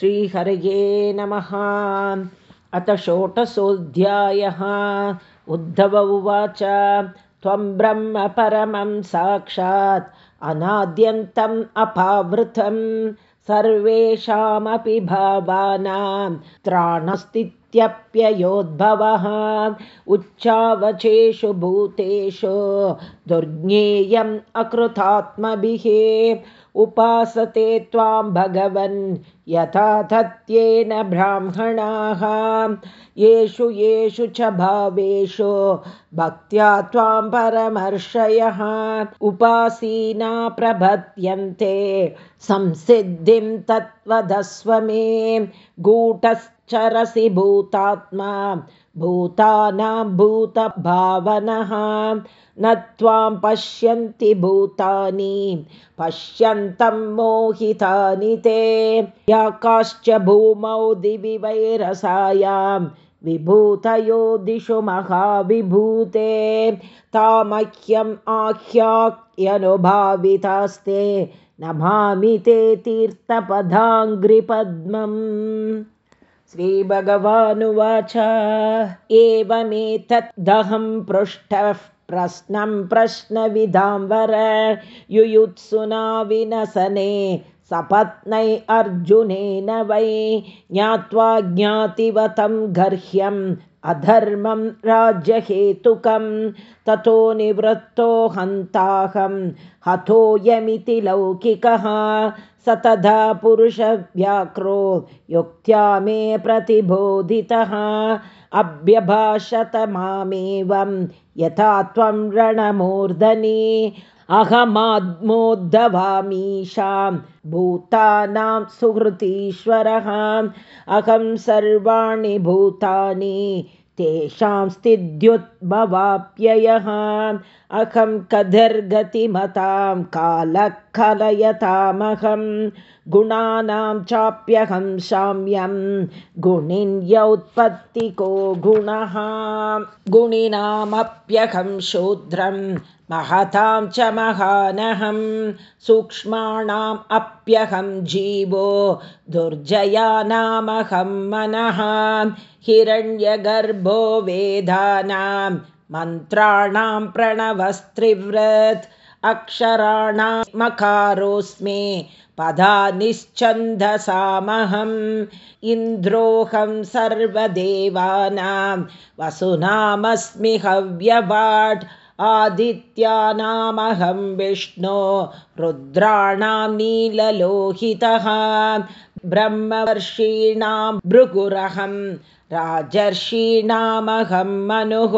श्रीहरये नमः। अथ षोटशोऽध्यायः उद्धव उवाच त्वं ब्रह्म परमं साक्षात् अनाद्यन्तम् अपावृतं सर्वेषामपि भावानां त्राणस्तित्यप्ययोद्भवः। उच्चावचेषु भूतेषु दुर्ज्ञेयम् अकृतात्मभिः उपासते त्वां भगवन् यथा तत्येन ब्राह्मणाः। येषु येषु च भावेषु भक्त्या त्वां परमर्षयः। उपासीना प्रभत्यन्ते संसिद्धिं तत्त्वदस्व मे। गूढश्चरसि भूतात्मा भूतानां भूतभावनः न त्वां पश्यन्ति भूतानि पश्यन्तं मोहितानि ते। याकाश्च भूमौ दिवि वैरसायां विभूतयो दिशु महाविभूते। तामह्यम् आह्याक्यनुभावितास्ते नमामि ते तीर्थपदाङ्घ्रिपद्मम् श्रीभगवानुवाच। एवमेतद्दहं पृष्ठः प्रश्नं प्रश्नविधां वर। युयुत्सुना विनसने सपत्नै अर्जुनेन वै ज्ञात्वा ज्ञातिवतं गर्ह्यम् अधर्मं राज्यहेतुकं ततो निवृत्तो हन्ताहं हतोऽयमिति लौकिकः स तथा पुरुषव्याक्रो युक्त्या मे प्रतिबोधितः। अभ्यभाषत मामेवं यथा त्वं रणमूर्धनि अहमात्मोद्धवामीशां भूतानां सुहृतीश्वरः अहं सर्वाणि भूतानि तेषां स्थित्युद्भवाप्ययः अहं कदर्गतिमतां कालः कलयतामहं गुणानां चाप्यहं शाम्यं गुणिन्यौत्पत्तिको गुणः गुणिनामप्यहं शूद्रं महतां च महानहं सूक्ष्माणाम् अप्यहं जीवो दुर्जयानामहं मनः हिरण्यगर्भो वेदानां मन्त्राणां प्रणवस्त्रिव्रत् अक्षराणां मकारोऽस्मि पदानिश्चन्दसामहम् इन्द्रोऽहं सर्वदेवानां वसुनामस्मि हव्यवाट् आदित्यानामहं विष्णो रुद्राणां नीललोहितः ब्रह्मवर्षीणां भृगुरहं राजर्षीणामहं मनुः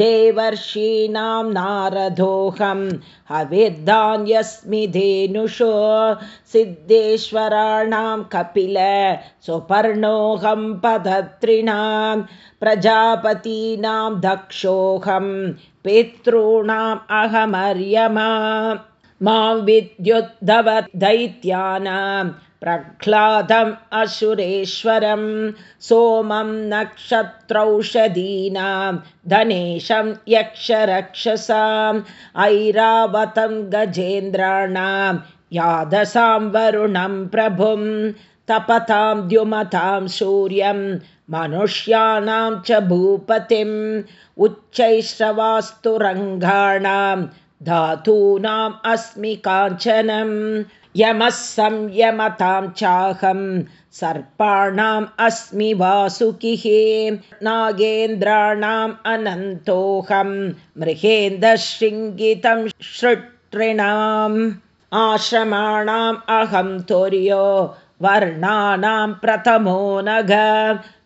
देवर्षीणां नारदोऽहं हविर्धान्यस्मि धेनुषो सिद्धेश्वराणां कपिल सुपर्णोऽहं पदत्रिणां प्रजापतीनां दक्षोऽहं पितॄणाम् अहमर्यमा मां विद्युद्धवदैत्यानां प्रह्लादम् असुरेश्वरं सोमं नक्षत्रौषधीनां धनेशं यक्षरक्षसाम् ऐरावतं गजेन्द्राणां यादसां वरुणं प्रभुं तपतां द्युमतां सूर्यं मनुष्याणां च भूपतिम् उच्चैश्रवास्तुरङ्गाणां धातूनाम् अस्मि काञ्चनं यमः संयमतां चाहं सर्पाणाम् अस्मि वासुकिः नागेन्द्राणाम् अनन्तोऽहं मृगेन्द्रशृङ्गितं श्रुतॄणाम् आश्रमाणाम् अहं तुर्यो वर्णानां प्रथमो नघ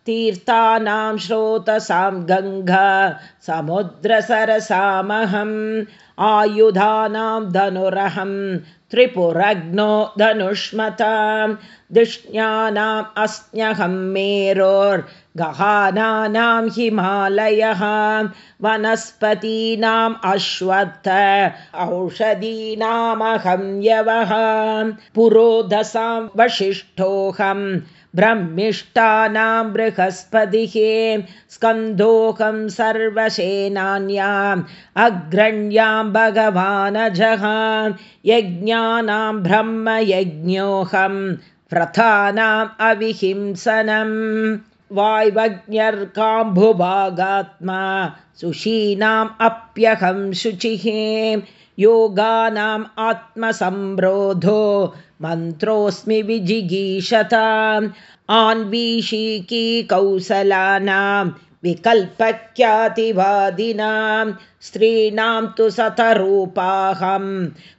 तीर्थानां श्रोतसां गङ्गा समुद्रसरसामहम् आयुधानां धनुरहं त्रिपुरग्नो धनुष्मतां धिष्ण्यानाम् अस्म्यहं मेरोर्गहानां हिमालयः वनस्पतीनाम् अश्वत्थ औषधीनामहं यवः पुरोधसां वसिष्ठोऽहम् ब्रह्मिष्ठानां बृहस्पतिः स्कन्धोऽहं सर्वसेनान्याम् अग्रण्यां भगवानजः यज्ञानां ब्रह्मयज्ञोऽहं प्रथानाम् अविहिंसनम् वाय्वज्ञर्काम्भुभागात्मा सुशीनाम् अप्यहं शुचिः योगानाम् आत्मसम्रोधो मन्त्रोऽस्मि विजिगीषताम् आन्वीषिकी कौसलानां विकल्पख्यातिवादिनां स्त्रीणां तु सतरूपाहं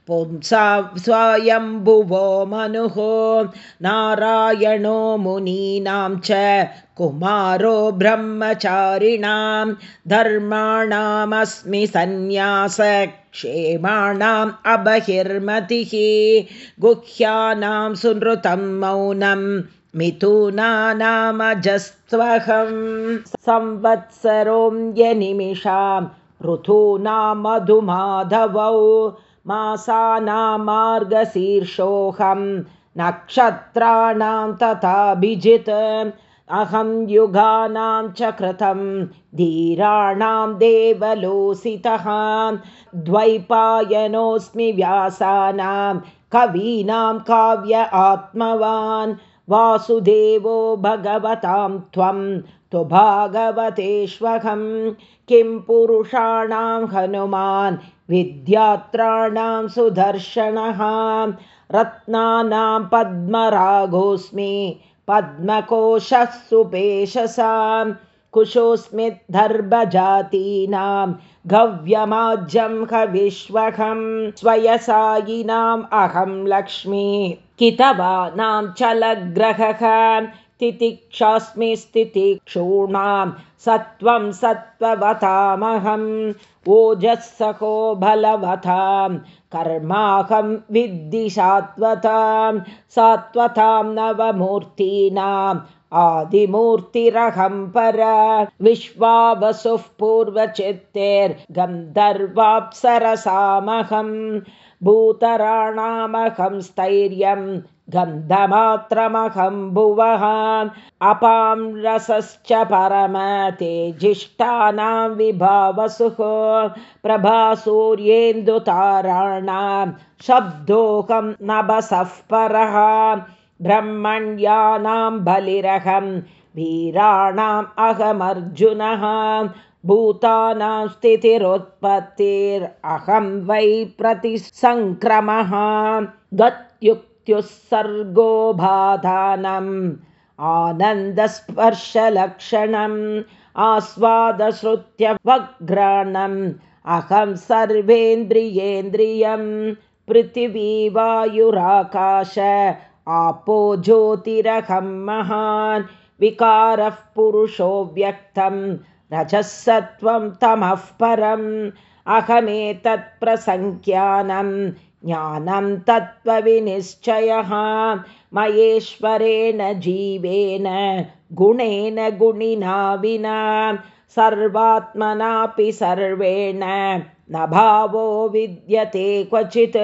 पुंसा स्वयम्भुवो मनुः नारायणो मुनीनां च कुमारो ब्रह्मचारिणां धर्माणामस्मि सन्न्यासक्षेमाणाम् अबहिर्मतिः गुह्यानां सुनृतं मौनम् मिथुनानामजस्त्वहं संवत्सरोऽन्यनिमिषां ऋतूनां मधुमाधवौ मासानां नक्षत्राणां तथाभिजित्। अहं युगानां च कृतं धीराणां देवलोसितः। द्वैपायनोऽस्मि व्यासानां कवीनां काव्य आत्मवान् वासुदेवो भगवतां त्वं तु भागवतेष्वहं किं पुरुषाणां हनुमान् विद्यात्राणां सुदर्शनः रत्नानां पद्मरागोऽस्मि पद्मकोशः सुपेशसां कुशोऽस्मिद्धर्भजातीनां गव्यमाज्यं हविश्वहं स्वयसायिनाम् अहं लक्ष्मी कितवानां चलग्रहः? तितिक्षास्मि स्थितिक्षूणां सत्त्वं सत्त्ववतामहम् ओजःसहो बलवतां कर्माहं विद्धिशात्वतां सात्वतां नवमूर्तीनाम् आदिमूर्तिरहं पर। विश्वावसुः पूर्वचित्तेर्गन्धर्वाप्सरसामहम् भूतराणामहं स्थैर्यं गन्धमात्रमहं भुवः अपां रसश्च परमतेजिष्ठानां विभावसुः प्रभासूर्येन्दुताराणां शब्दोऽहं नभसः परः ब्रह्मण्यानां बलिरहं वीराणाम् अहमर्जुनः भूतानां स्थितिरुत्पत्तिरहं वै प्रतिसङ्क्रमः गत्युक्त्युत्सर्गो बाधानम् आनन्दस्पर्शलक्षणम् आस्वादश्रुत्यवग्राणम् अहं सर्वेन्द्रियेन्द्रियं पृथिवी वायुराकाश आपो ज्योतिरहं महान् विकारः पुरुषो व्यक्तम् रजःसत्त्वं तमः परम् अहमेतत्प्रसङ्ख्यानं ज्ञानं तत्त्वविनिश्चयः। महेश्वरेण जीवेन गुणेन गुणिना विना सर्वात्मनापि सर्वेण न भावो विद्यते क्वचित्।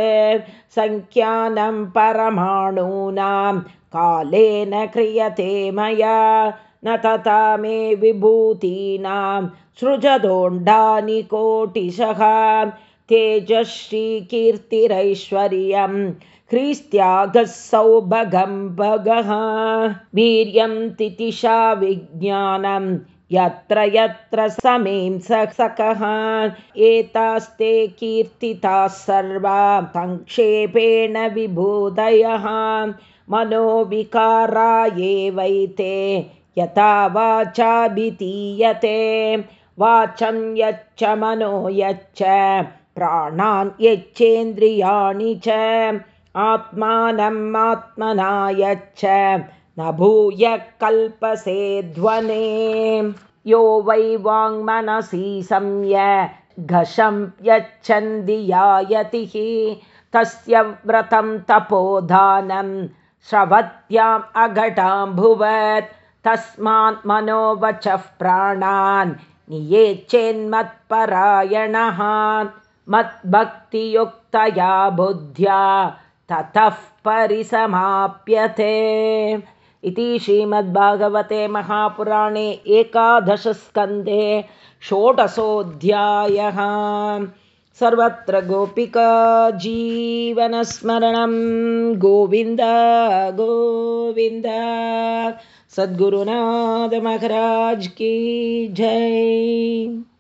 सङ्ख्यानं परमाणूनां कालेन क्रियते मया न तथा मे विभूतीनां सृजदोण्डानि कोटिशः। तेजश्रीकीर्तिरैश्वर्यं ह्रीस्त्यागः सौभगं भगः। वीर्यं तितिशा विज्ञानं यत्र यत्र समें सकः। एतास्ते कीर्तिताः सर्वा संक्षेपेण विभूदयः मनोविकारा एवैते यथा वाचाभितीयते वाचं यच्च मनो यच्च प्राणान् यच्चेन्द्रियाणि च आत्मानम् आत्मना यच्च न भूय कल्पसे ध्वने। यो वै वाङ्मनसि संय घशं यच्छन्दियायतिः तस्य व्रतं तपोधानं श्रवत्याम् अघटाम्भुवत् तस्मात् मनोवचः प्राणान् नियेच्चेन्मत्परायणः मद्भक्तियुक्तया बुद्ध्या ततः परिसमाप्यते। इति श्रीमद्भागवते महापुराणे एकादशस्कन्धे षोडशोऽध्यायः। सर्वत्र गोपिका जीवनस्मरणं। गोविन्द गोविन्द सद्गुरुनाथमहराज की जय